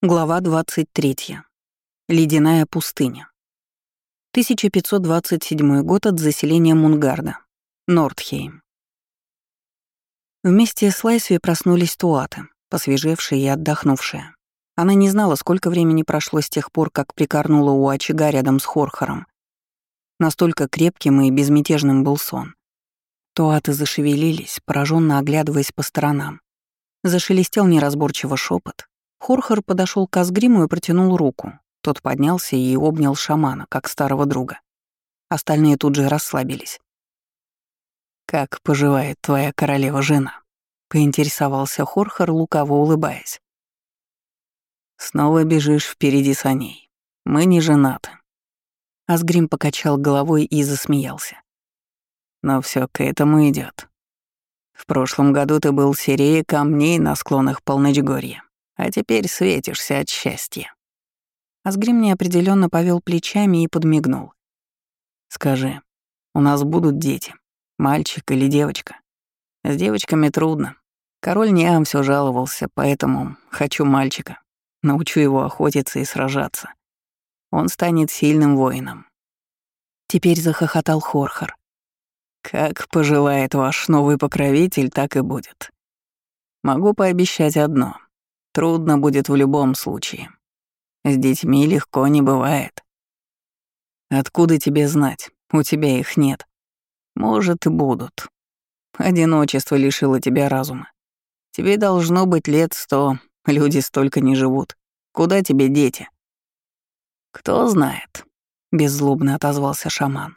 Глава 23. Ледяная пустыня. 1527 год от заселения Мунгарда. Нордхейм. Вместе с Лайсви проснулись Туаты, посвежевшие и отдохнувшие. Она не знала, сколько времени прошло с тех пор, как прикорнула у очага рядом с Хорхором. Настолько крепким и безмятежным был сон. Туаты зашевелились, пораженно оглядываясь по сторонам. Зашелестел неразборчиво шепот, Хорхор подошел к Асгриму и протянул руку. Тот поднялся и обнял шамана, как старого друга. Остальные тут же расслабились. «Как поживает твоя королева-жена?» — поинтересовался Хорхор, лукаво улыбаясь. «Снова бежишь впереди саней. Мы не женаты». Асгрим покачал головой и засмеялся. «Но все к этому идет. В прошлом году ты был серее камней на склонах Полночгорья. А теперь светишься от счастья. Асгрим неопределенно повел плечами и подмигнул. Скажи, у нас будут дети, мальчик или девочка? С девочками трудно. Король Ниам все жаловался, поэтому хочу мальчика. Научу его охотиться и сражаться. Он станет сильным воином. Теперь захохотал Хорхар. Как пожелает ваш новый покровитель, так и будет. Могу пообещать одно — Трудно будет в любом случае. С детьми легко не бывает. Откуда тебе знать? У тебя их нет. Может, и будут. Одиночество лишило тебя разума. Тебе должно быть лет сто, люди столько не живут. Куда тебе дети? Кто знает, беззлобно отозвался шаман.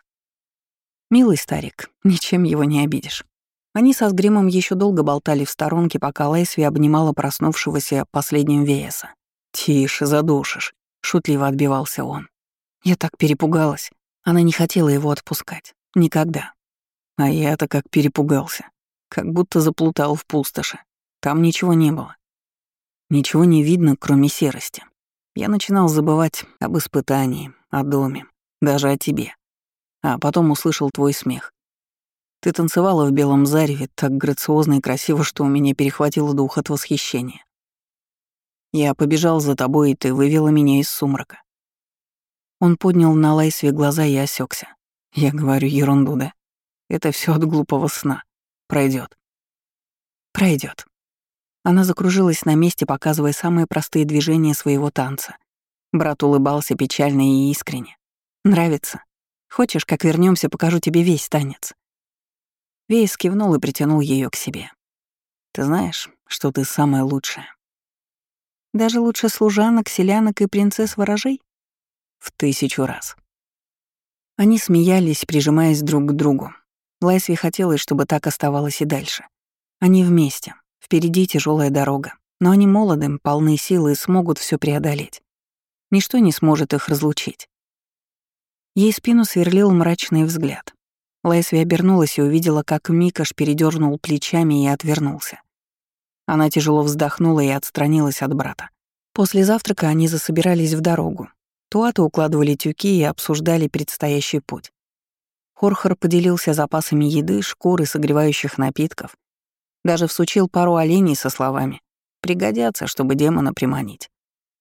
Милый старик, ничем его не обидишь. Они со Сгримом еще долго болтали в сторонке, пока Лайсви обнимала проснувшегося последним Вееса. «Тише, задушишь», — шутливо отбивался он. Я так перепугалась. Она не хотела его отпускать. Никогда. А я-то как перепугался. Как будто заплутал в пустоши. Там ничего не было. Ничего не видно, кроме серости. Я начинал забывать об испытании, о доме, даже о тебе. А потом услышал твой смех. Ты танцевала в белом зареве так грациозно и красиво, что у меня перехватило дух от восхищения. Я побежал за тобой, и ты вывела меня из сумрака. Он поднял на Лайсве глаза и осекся. Я говорю ерунду, да? Это все от глупого сна. Пройдет. Пройдет. Она закружилась на месте, показывая самые простые движения своего танца. Брат улыбался печально и искренне. «Нравится? Хочешь, как вернемся, покажу тебе весь танец?» Вейс кивнул и притянул ее к себе. «Ты знаешь, что ты самая лучшая?» «Даже лучше служанок, селянок и принцесс-ворожей?» «В тысячу раз». Они смеялись, прижимаясь друг к другу. Лайсви хотелось, чтобы так оставалось и дальше. Они вместе. Впереди тяжелая дорога. Но они молоды, полны силы и смогут все преодолеть. Ничто не сможет их разлучить. Ей спину сверлил мрачный взгляд. Лайсви обернулась и увидела, как Микаш передернул плечами и отвернулся. Она тяжело вздохнула и отстранилась от брата. После завтрака они засобирались в дорогу. Туаты укладывали тюки и обсуждали предстоящий путь. Хорхор поделился запасами еды, шкур и согревающих напитков. Даже всучил пару оленей со словами «Пригодятся, чтобы демона приманить.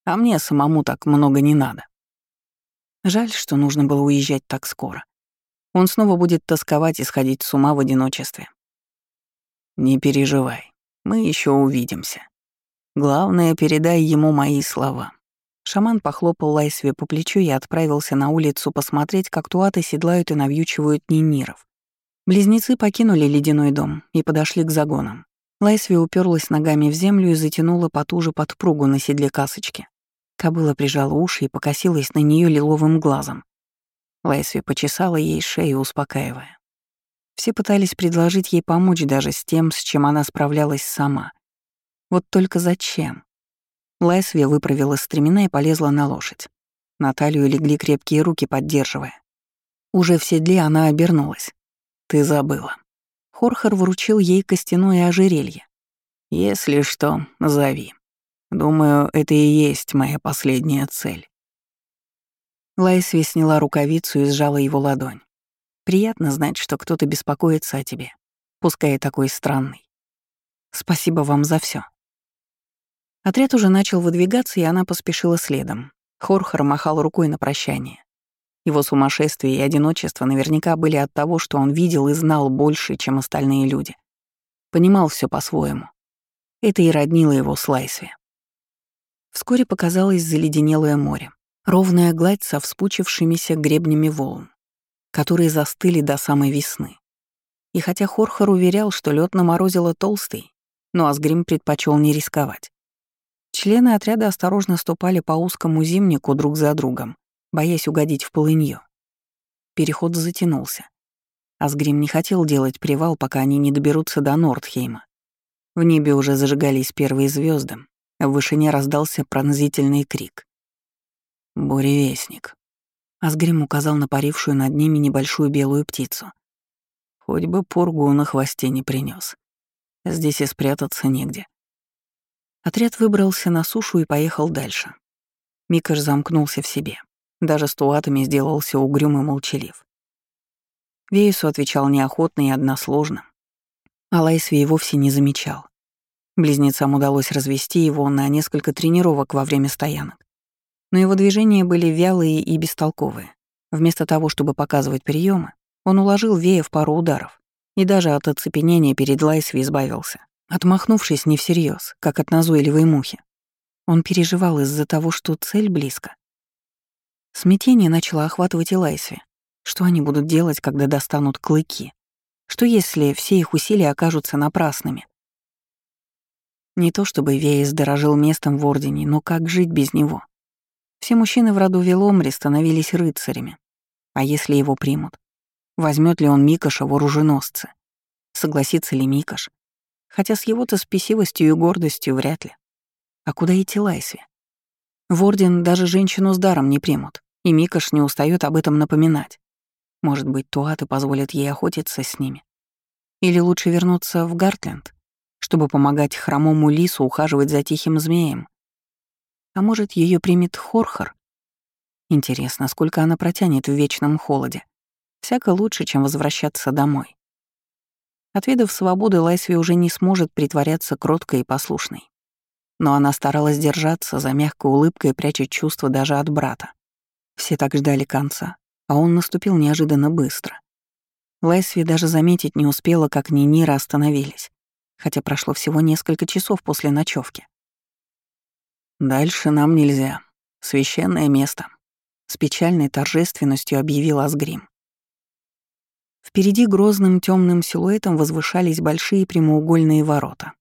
А мне самому так много не надо». Жаль, что нужно было уезжать так скоро. Он снова будет тосковать и сходить с ума в одиночестве. Не переживай, мы еще увидимся. Главное, передай ему мои слова. Шаман похлопал Лайсве по плечу и отправился на улицу посмотреть, как туаты седлают и навьючивают ниниров. Близнецы покинули ледяной дом и подошли к загонам. Лайсви уперлась ногами в землю и затянула потуже подпругу на седле касочки. Кобыла прижала уши и покосилась на нее лиловым глазом. Лайсви почесала ей шею, успокаивая. Все пытались предложить ей помочь даже с тем, с чем она справлялась сама. Вот только зачем? Лайсви выправила стремена и полезла на лошадь. На талию легли крепкие руки, поддерживая. Уже в седле она обернулась. «Ты забыла». Хорхар вручил ей костяное ожерелье. «Если что, зови. Думаю, это и есть моя последняя цель». Лайсви сняла рукавицу и сжала его ладонь. Приятно знать, что кто-то беспокоится о тебе, пускай и такой странный. Спасибо вам за все. Отряд уже начал выдвигаться, и она поспешила следом. Хорхор махал рукой на прощание. Его сумасшествие и одиночество наверняка были от того, что он видел и знал больше, чем остальные люди. Понимал все по-своему. Это и роднило его с Лайсви. Вскоре показалось заледенелое море, ровная гладь со вспучившимися гребнями волн, которые застыли до самой весны. И хотя Хорхор уверял, что лед наморозило толстый, но Асгрим предпочел не рисковать. Члены отряда осторожно ступали по узкому зимнику друг за другом, боясь угодить в полынью. Переход затянулся. Асгрим не хотел делать привал, пока они не доберутся до Нордхейма. В небе уже зажигались первые звезды, в вышине раздался пронзительный крик. «Буревестник». Асгрим указал на парившую над ними небольшую белую птицу. Хоть бы пургу на хвосте не принес. Здесь и спрятаться негде. Отряд выбрался на сушу и поехал дальше. Микаш замкнулся в себе. Даже с туатами сделался угрюм и молчалив. Вейсу отвечал неохотно и односложно. А Лайсви и вовсе не замечал. Близнецам удалось развести его на несколько тренировок во время стоянок. Но его движения были вялые и бестолковые. Вместо того, чтобы показывать приемы, он уложил Вея в пару ударов и даже от оцепенения перед Лайсви избавился, отмахнувшись не всерьез, как от назойливой мухи. Он переживал из-за того, что цель близко. Смятение начало охватывать и Лайсви. Что они будут делать, когда достанут клыки? Что если все их усилия окажутся напрасными? Не то чтобы Веес дорожил местом в Ордене, но как жить без него? Все мужчины в роду Веломри становились рыцарями. А если его примут? Возьмет ли он Микоша в оруженосцы? Согласится ли Микош? Хотя с его-то спесивостью и гордостью вряд ли. А куда идти Лайсве? В Орден даже женщину с даром не примут, и Микош не устает об этом напоминать. Может быть, туаты позволят ей охотиться с ними? Или лучше вернуться в Гартленд, чтобы помогать хромому лису ухаживать за тихим змеем? А может, ее примет Хорхар? Интересно, сколько она протянет в вечном холоде? Всяко лучше, чем возвращаться домой. Отведав свободы, Лайсви уже не сможет притворяться кроткой и послушной. Но она старалась держаться, за мягкой улыбкой пряча чувства даже от брата. Все так ждали конца, а он наступил неожиданно быстро. Лайсви даже заметить не успела, как Нинира остановились, хотя прошло всего несколько часов после ночевки. «Дальше нам нельзя. Священное место», — с печальной торжественностью объявил Асгрим. Впереди грозным темным силуэтом возвышались большие прямоугольные ворота.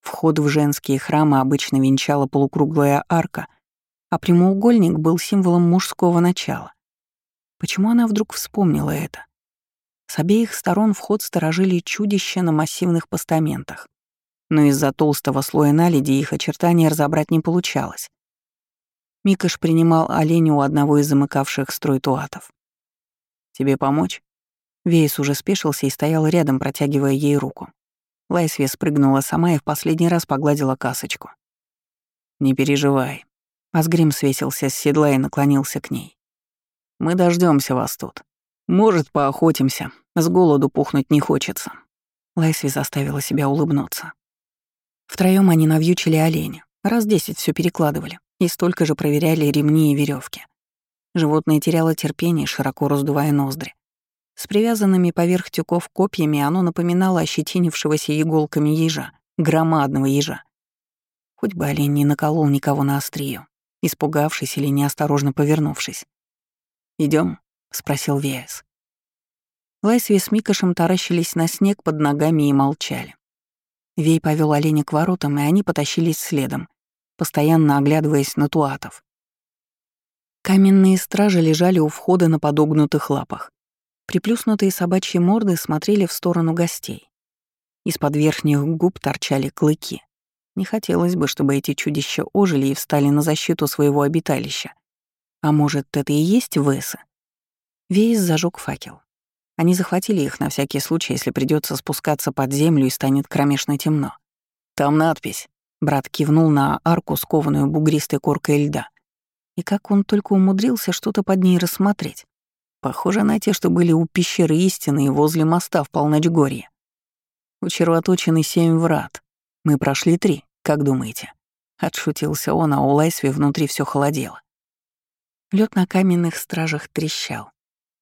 Вход в женские храмы обычно венчала полукруглая арка, а прямоугольник был символом мужского начала. Почему она вдруг вспомнила это? С обеих сторон вход сторожили чудища на массивных постаментах, но из-за толстого слоя наледи их очертания разобрать не получалось. Микаш принимал оленя у одного из замыкавших строй туатов. «Тебе помочь?» Вейс уже спешился и стоял рядом, протягивая ей руку. Лайсве спрыгнула сама и в последний раз погладила касочку. «Не переживай». Асгрим свесился с седла и наклонился к ней. Мы дождемся вас тут. Может, поохотимся. С голоду пухнуть не хочется». Лайсви заставила себя улыбнуться. Втроем они навьючили оленя. Раз десять все перекладывали. И столько же проверяли ремни и веревки. Животное теряло терпение, широко раздувая ноздри. С привязанными поверх тюков копьями оно напоминало ощетинившегося иголками ежа, громадного ежа. Хоть бы олень не наколол никого на острие, испугавшись или неосторожно повернувшись. Идем? спросил Виэс. Лайсви с Микошем таращились на снег под ногами и молчали. Вей повел оленя к воротам, и они потащились следом, постоянно оглядываясь на туатов. Каменные стражи лежали у входа на подогнутых лапах. Приплюснутые собачьи морды смотрели в сторону гостей. Из-под верхних губ торчали клыки. Не хотелось бы, чтобы эти чудища ожили и встали на защиту своего обиталища. А может, это и есть Весы? Вейс зажег факел. Они захватили их на всякий случай, если придется спускаться под землю и станет кромешно темно. «Там надпись». Брат кивнул на арку, скованную бугристой коркой льда. И как он только умудрился что-то под ней рассмотреть. Похоже на те, что были у пещеры истины и возле моста в Полночгорье. У червоточины семь врат. Мы прошли три, как думаете? — отшутился он, а у Лайсви внутри все холодело. Лед на каменных стражах трещал.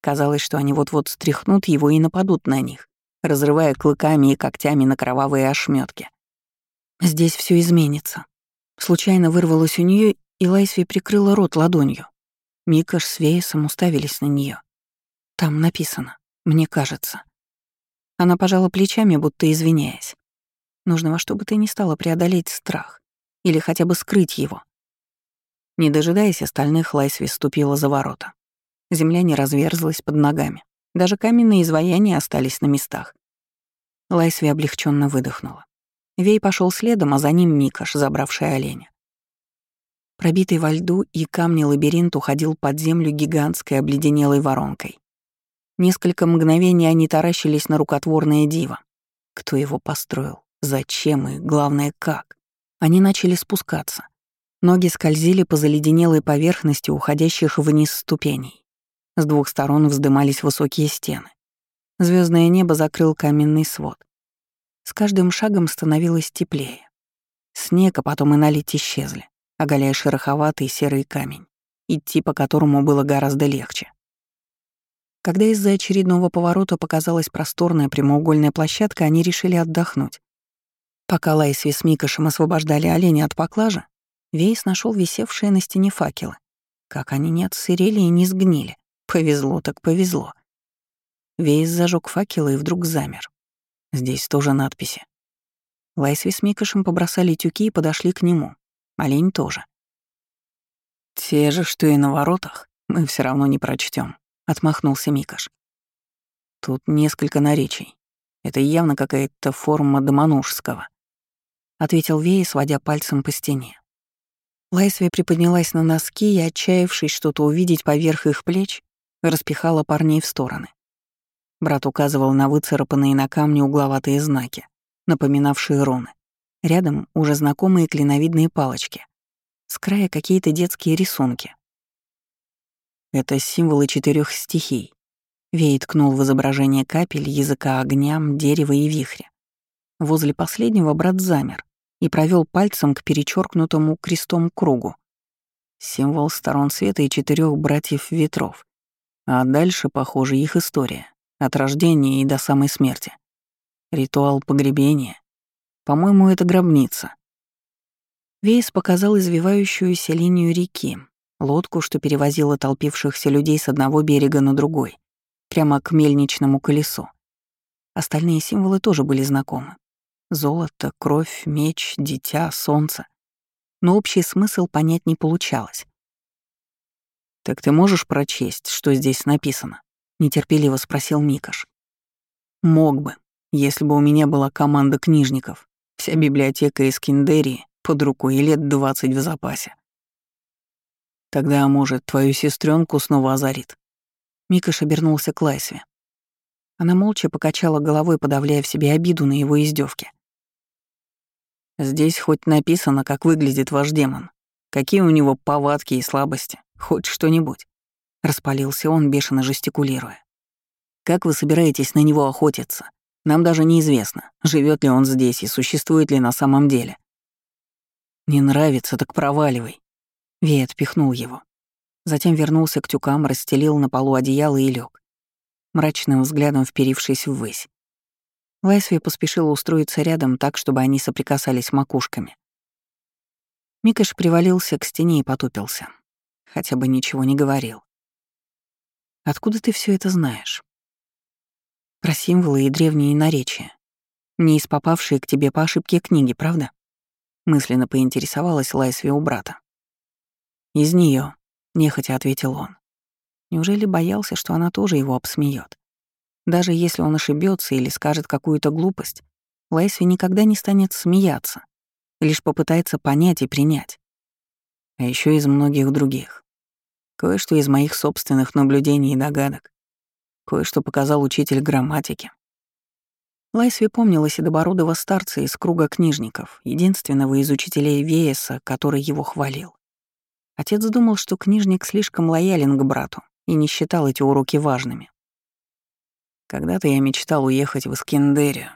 Казалось, что они вот-вот стряхнут его и нападут на них, разрывая клыками и когтями на кровавые ошметки. Здесь все изменится. Случайно вырвалось у нее, и Лайсви прикрыла рот ладонью. Микаш с Вейсом уставились на нее. Там написано, мне кажется. Она пожала плечами, будто извиняясь. Нужно во что бы ты ни стала преодолеть страх. Или хотя бы скрыть его. Не дожидаясь остальных, Лайсви ступила за ворота. Земля не разверзлась под ногами. Даже каменные изваяния остались на местах. Лайсви облегченно выдохнула. Вей пошел следом, а за ним Микаш, забравший оленя. Пробитый во льду и камни лабиринт уходил под землю гигантской обледенелой воронкой. Несколько мгновений они таращились на рукотворное диво. Кто его построил? Зачем и, главное, как? Они начали спускаться. Ноги скользили по заледенелой поверхности уходящих вниз ступеней. С двух сторон вздымались высокие стены. Звездное небо закрыл каменный свод. С каждым шагом становилось теплее. Снег, а потом и налить исчезли, оголяя шероховатый серый камень, идти по которому было гораздо легче. Когда из-за очередного поворота показалась просторная прямоугольная площадка, они решили отдохнуть. Пока Лайсви с Микошем освобождали оленя от поклажа, Вейс нашел висевшие на стене факелы. Как они не отсырели и не сгнили. Повезло так повезло. Вейс зажег факелы и вдруг замер. Здесь тоже надписи. Лайсви с Микошем побросали тюки и подошли к нему. Олень тоже. «Те же, что и на воротах, мы все равно не прочтем, — отмахнулся Микаш. «Тут несколько наречий. Это явно какая-то форма домонужского», — ответил Вей, сводя пальцем по стене. Лайсвия приподнялась на носки и, отчаявшись что-то увидеть поверх их плеч, распихала парней в стороны. Брат указывал на выцарапанные на камне угловатые знаки, напоминавшие руны. Рядом уже знакомые клиновидные палочки. С края какие-то детские рисунки, это символы четырех стихий. Вей ткнул в изображение капель, языка огням, дерева и вихря. Возле последнего брат замер и провел пальцем к перечеркнутому крестом кругу. Символ сторон света и четырех братьев ветров. А дальше, похоже, их история. От рождения и до самой смерти. Ритуал погребения. По-моему, это гробница. Вейс показал извивающуюся линию реки, лодку, что перевозила толпившихся людей с одного берега на другой, прямо к мельничному колесу. Остальные символы тоже были знакомы. Золото, кровь, меч, дитя, солнце. Но общий смысл понять не получалось. «Так ты можешь прочесть, что здесь написано?» — нетерпеливо спросил Микаш. «Мог бы, если бы у меня была команда книжников, вся библиотека из Киндерии под рукой и лет двадцать в запасе. Тогда, может, твою сестренку снова озарит. Микаш обернулся к Лайсве. Она молча покачала головой, подавляя в себе обиду на его издевки. Здесь хоть написано, как выглядит ваш демон, какие у него повадки и слабости, хоть что-нибудь. Распалился он, бешено жестикулируя. Как вы собираетесь на него охотиться? Нам даже неизвестно, живет ли он здесь и существует ли на самом деле. Не нравится, так проваливай. Ви отпихнул его. Затем вернулся к тюкам, расстелил на полу одеяло и лег, мрачным взглядом вперившись ввысь. Лайсви поспешила устроиться рядом так, чтобы они соприкасались макушками. Микаш привалился к стене и потупился. Хотя бы ничего не говорил. «Откуда ты все это знаешь?» «Про символы и древние наречия. Не из попавшие к тебе по ошибке книги, правда?» Мысленно поинтересовалась Лайсви у брата. «Из нее, нехотя ответил он. Неужели боялся, что она тоже его обсмеет? Даже если он ошибется или скажет какую-то глупость, Лайсви никогда не станет смеяться, лишь попытается понять и принять. А еще из многих других. Кое-что из моих собственных наблюдений и догадок. Кое-что показал учитель грамматики. Лайсви помнила седобородого старца из круга книжников, единственного из учителей Вееса, который его хвалил. Отец думал, что книжник слишком лоялен к брату и не считал эти уроки важными. Когда-то я мечтал уехать в Искендерию,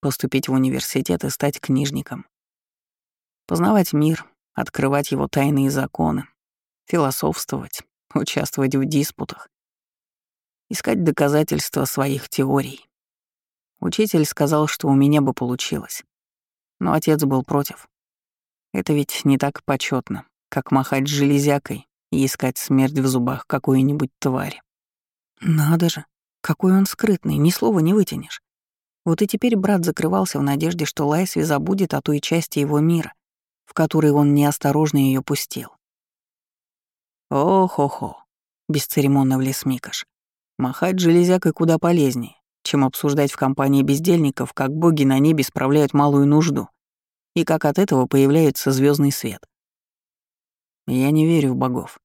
поступить в университет и стать книжником. Познавать мир, открывать его тайные законы, философствовать, участвовать в диспутах, искать доказательства своих теорий. Учитель сказал, что у меня бы получилось. Но отец был против. Это ведь не так почетно, как махать железякой и искать смерть в зубах какой-нибудь твари. Надо же, какой он скрытный, ни слова не вытянешь. Вот и теперь брат закрывался в надежде, что Лайсви забудет о той части его мира, в которой он неосторожно ее пустил. «О-хо-хо», — бесцеремонно влез Микаш. «Махать железякой куда полезнее, чем обсуждать в компании бездельников, как боги на небе справляют малую нужду и как от этого появляется звездный свет. Я не верю в богов.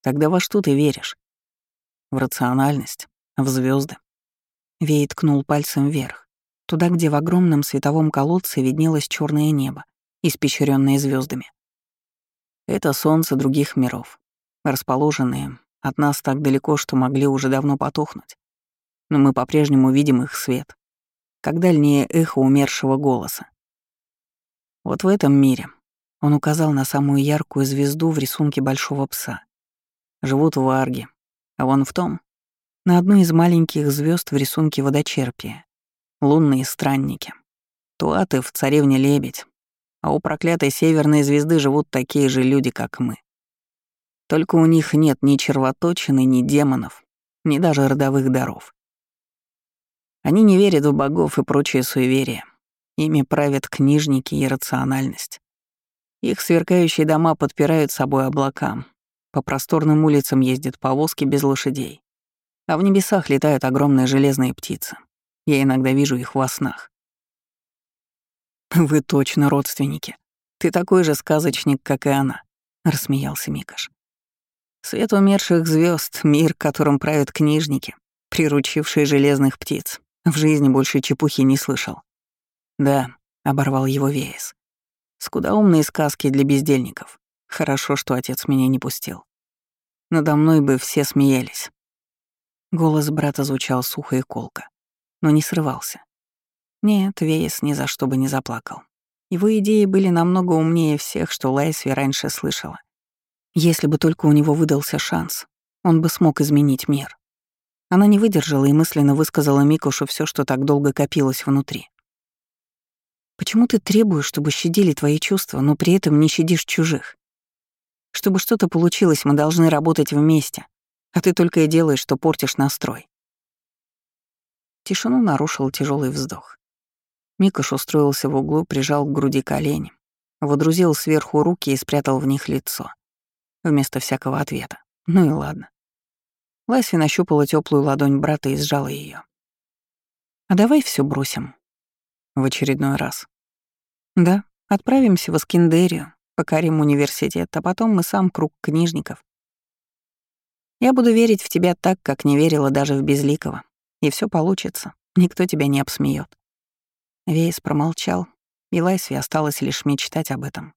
Тогда во что ты веришь? В рациональность, в звезды. Вей ткнул пальцем вверх, туда, где в огромном световом колодце виднелось черное небо, испещренное звездами. Это солнце других миров, расположенные от нас так далеко, что могли уже давно потухнуть. Но мы по-прежнему видим их свет, как дальнее эхо умершего голоса. Вот в этом мире он указал на самую яркую звезду в рисунке большого пса. Живут в Арге, а вон в том на одной из маленьких звезд в рисунке водочерпия. Лунные странники. Туаты в царевне Лебедь. А у проклятой северной звезды живут такие же люди, как мы. Только у них нет ни червоточины, ни демонов, ни даже родовых даров. Они не верят в богов и прочие суеверия. Ими правят книжники и рациональность. Их сверкающие дома подпирают собой облакам. По просторным улицам ездят повозки без лошадей. А в небесах летают огромные железные птицы. Я иногда вижу их во снах. «Вы точно родственники. Ты такой же сказочник, как и она», — рассмеялся Микаш. «Свет умерших звезд, мир, которым правят книжники, приручившие железных птиц, в жизни больше чепухи не слышал». «Да», — оборвал его Веес. «Скудоумные сказки для бездельников. Хорошо, что отец меня не пустил. Надо мной бы все смеялись. Голос брата звучал сухо и колко, но не срывался. Нет, Вейс ни за что бы не заплакал. Его идеи были намного умнее всех, что Лайсви раньше слышала. Если бы только у него выдался шанс, он бы смог изменить мир. Она не выдержала и мысленно высказала Микушу все, что так долго копилось внутри. «Почему ты требуешь, чтобы щадили твои чувства, но при этом не щадишь чужих? Чтобы что-то получилось, мы должны работать вместе, а ты только и делаешь, что портишь настрой. Тишину нарушил тяжелый вздох. Микош устроился в углу, прижал к груди колени, водрузил сверху руки и спрятал в них лицо. Вместо всякого ответа. Ну и ладно. Лайси нащупала теплую ладонь брата и сжала ее. «А давай все бросим». В очередной раз. «Да, отправимся в Аскиндерию, покорим университет, а потом мы сам круг книжников. Я буду верить в тебя так, как не верила даже в Безликого. И все получится. Никто тебя не обсмеет. Вейс промолчал, и Лайсви осталось лишь мечтать об этом.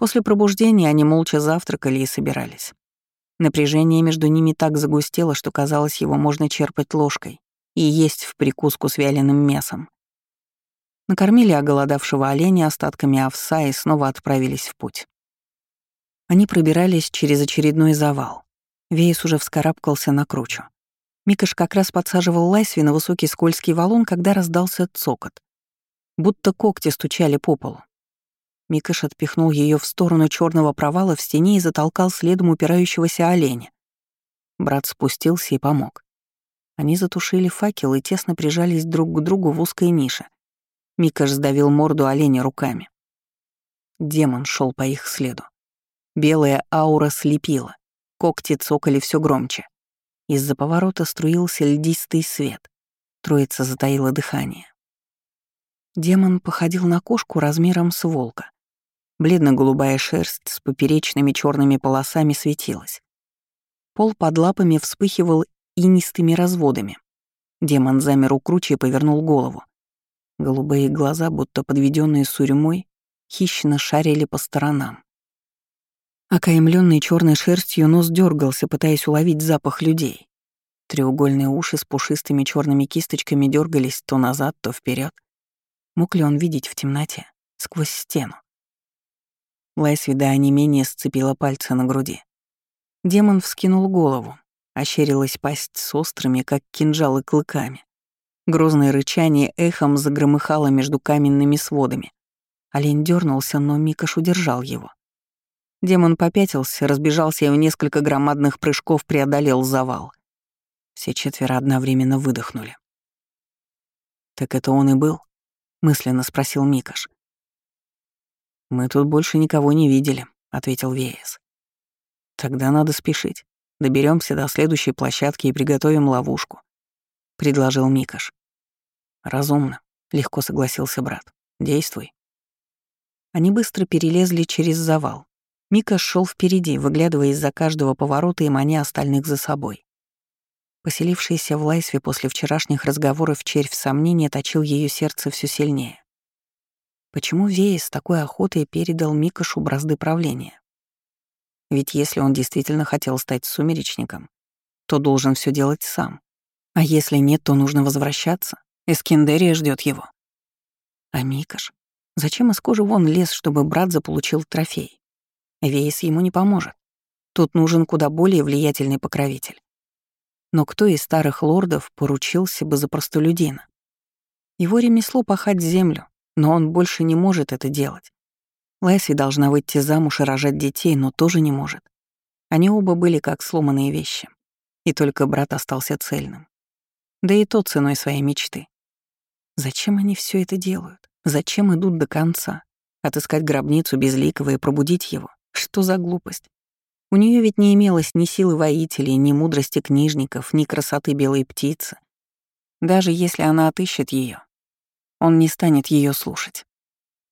После пробуждения они молча завтракали и собирались. Напряжение между ними так загустело, что казалось, его можно черпать ложкой и есть в прикуску с вяленым мясом. Накормили оголодавшего оленя остатками овса и снова отправились в путь. Они пробирались через очередной завал. Вейс уже вскарабкался на кручу. Микаш как раз подсаживал Лайсви на высокий скользкий валун, когда раздался цокот. Будто когти стучали по полу. Микаш отпихнул ее в сторону черного провала в стене и затолкал следом упирающегося оленя. Брат спустился и помог. Они затушили факел и тесно прижались друг к другу в узкой нише. Микаш сдавил морду оленя руками. Демон шел по их следу. Белая аура слепила. Когти цокали все громче. Из-за поворота струился льдистый свет. Троица затаила дыхание. Демон походил на кошку размером с волка. Бледно-голубая шерсть с поперечными черными полосами светилась. Пол под лапами вспыхивал инистыми разводами. Демон замер у кручи и повернул голову. Голубые глаза, будто подведенные сурьмой, хищно шарили по сторонам. Окаемленный черной шерстью нос дергался, пытаясь уловить запах людей. Треугольные уши с пушистыми черными кисточками дергались то назад, то вперед. Мог ли он видеть в темноте, сквозь стену? Лайсви до онемения сцепила пальцы на груди. Демон вскинул голову, ощерилась пасть с острыми, как кинжалы, клыками. Грозное рычание эхом загромыхало между каменными сводами. Олень дернулся, но Микаш удержал его. Демон попятился, разбежался и в несколько громадных прыжков преодолел завал. Все четверо одновременно выдохнули. «Так это он и был?» — мысленно спросил Микаш. «Мы тут больше никого не видели», — ответил Веес. «Тогда надо спешить. Доберемся до следующей площадки и приготовим ловушку», — предложил Микаш. «Разумно», — легко согласился брат. «Действуй». Они быстро перелезли через завал. Мика шел впереди, выглядывая из-за каждого поворота и маня остальных за собой. Поселившийся в Лайсве после вчерашних разговоров червь сомнения точил ее сердце все сильнее. Почему Вея с такой охотой передал Микашу бразды правления? Ведь если он действительно хотел стать сумеречником, то должен все делать сам. А если нет, то нужно возвращаться. Эскендерия ждет его. А Микаш? Зачем из кожи вон лез, чтобы брат заполучил трофей? Вейс ему не поможет. Тут нужен куда более влиятельный покровитель. Но кто из старых лордов поручился бы за простолюдина? Его ремесло пахать землю, но он больше не может это делать. Лайси должна выйти замуж и рожать детей, но тоже не может. Они оба были как сломанные вещи. И только брат остался цельным. Да и то ценой своей мечты. Зачем они все это делают? Зачем идут до конца? Отыскать гробницу безликого и пробудить его? Что за глупость? У нее ведь не имелось ни силы воителей, ни мудрости книжников, ни красоты белой птицы. Даже если она отыщет ее, он не станет ее слушать.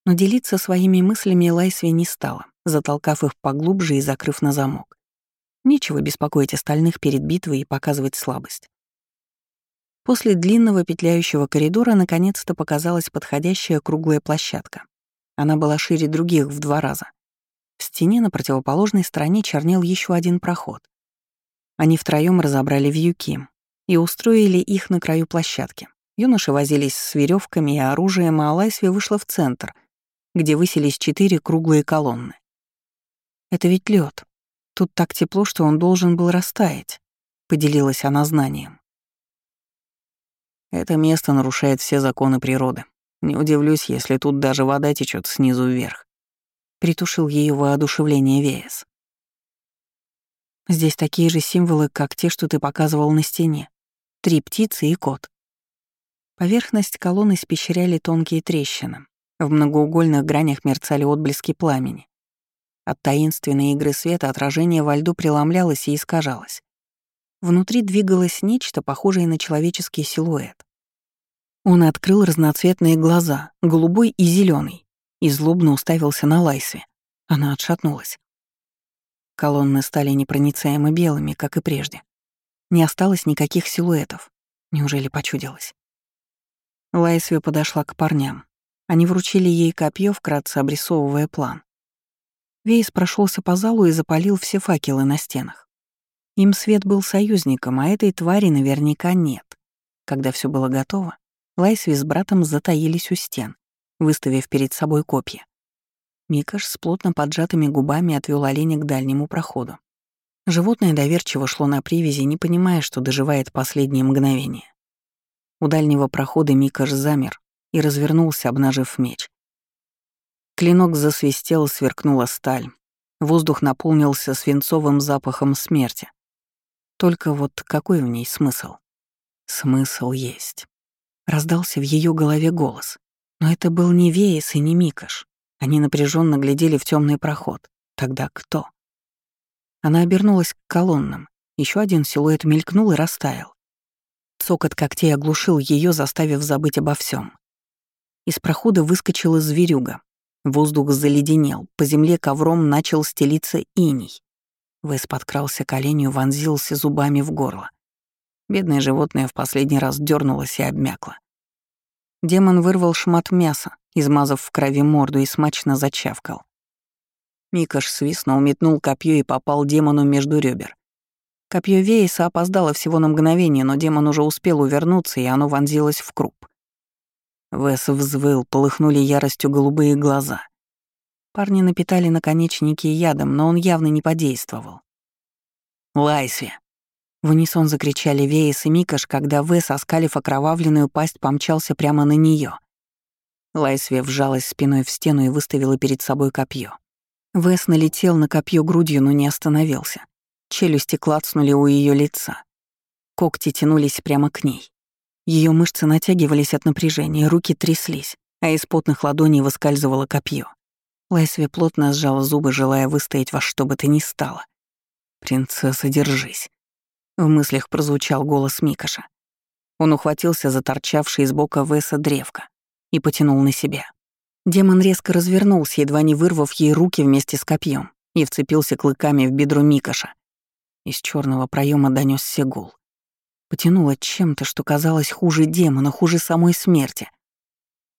Но делиться своими мыслями Лайсви не стала, затолкав их поглубже и закрыв на замок. Нечего беспокоить остальных перед битвой и показывать слабость. После длинного петляющего коридора наконец-то показалась подходящая круглая площадка. Она была шире других в два раза. В стене на противоположной стороне чернел еще один проход. Они втроем разобрали вьюки и устроили их на краю площадки. Юноши возились с веревками и оружием, а Лайсви вышла в центр, где высились четыре круглые колонны. «Это ведь лед. Тут так тепло, что он должен был растаять», — поделилась она знанием. «Это место нарушает все законы природы. Не удивлюсь, если тут даже вода течет снизу вверх притушил ее воодушевление Веес. Здесь такие же символы, как те, что ты показывал на стене. Три птицы и кот. Поверхность колонны испещряли тонкие трещины. В многоугольных гранях мерцали отблески пламени. От таинственной игры света отражение во льду преломлялось и искажалось. Внутри двигалось нечто, похожее на человеческий силуэт. Он открыл разноцветные глаза, голубой и зеленый, и злобно уставился на Лайсви. Она отшатнулась. Колонны стали непроницаемо белыми, как и прежде. Не осталось никаких силуэтов. Неужели почудилось? Лайсви подошла к парням. Они вручили ей копье, вкратце обрисовывая план. Вейс прошелся по залу и запалил все факелы на стенах. Им свет был союзником, а этой твари наверняка нет. Когда все было готово, Лайсви с братом затаились у стен, выставив перед собой копья. Микаш с плотно поджатыми губами отвел оленя к дальнему проходу. Животное доверчиво шло на привязи, не понимая, что доживает последние мгновения. У дальнего прохода Микаш замер и развернулся, обнажив меч. Клинок засвистел, сверкнула сталь. Воздух наполнился свинцовым запахом смерти. Только вот какой в ней смысл? Смысл есть. Раздался в ее голове голос. Но это был не Веес и не Микаш. Они напряженно глядели в темный проход. Тогда кто? Она обернулась к колоннам. Еще один силуэт мелькнул и растаял. Цокот когтей оглушил ее, заставив забыть обо всем. Из прохода выскочила зверюга. Воздух заледенел, по земле ковром начал стелиться иней. Вес подкрался к оленю, вонзился зубами в горло. Бедное животное в последний раз дернулось и обмякло. Демон вырвал шмат мяса, измазав в крови морду и смачно зачавкал. Микаш свистнул, метнул копье и попал демону между ребер. Копье Вейса опоздало всего на мгновение, но демон уже успел увернуться, и оно вонзилось в круп. Вес взвыл, полыхнули яростью голубые глаза. Парни напитали наконечники ядом, но он явно не подействовал. «Лайсви!» В унисон закричали Веес и Микаш, когда Вес, оскалив окровавленную пасть, помчался прямо на нее. Лайсви вжалась спиной в стену и выставила перед собой копье. Вес налетел на копье грудью, но не остановился. Челюсти клацнули у ее лица. Когти тянулись прямо к ней. Ее мышцы натягивались от напряжения, руки тряслись, а из потных ладоней выскальзывало копье. Лайсви плотно сжала зубы, желая выстоять во что бы то ни стало. «Принцесса, держись!» В мыслях прозвучал голос Микаша. Он ухватился за торчавший из бока Веса древко и потянул на себя. Демон резко развернулся, едва не вырвав ей руки вместе с копьем, и вцепился клыками в бедро Микаша. Из черного проема донесся гул. Потянуло чем-то, что казалось хуже демона, хуже самой смерти.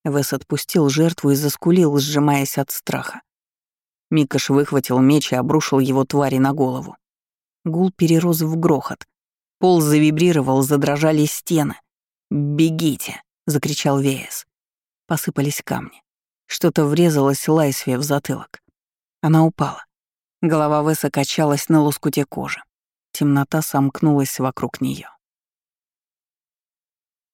Вес отпустил жертву и заскулил, сжимаясь от страха. Микаш выхватил меч и обрушил его твари на голову. Гул перерос в грохот. Пол завибрировал, задрожали стены. «Бегите!» — закричал Веес. Посыпались камни. Что-то врезалось Лайсве в затылок. Она упала. Голова Веса качалась на лоскуте кожи. Темнота сомкнулась вокруг нее.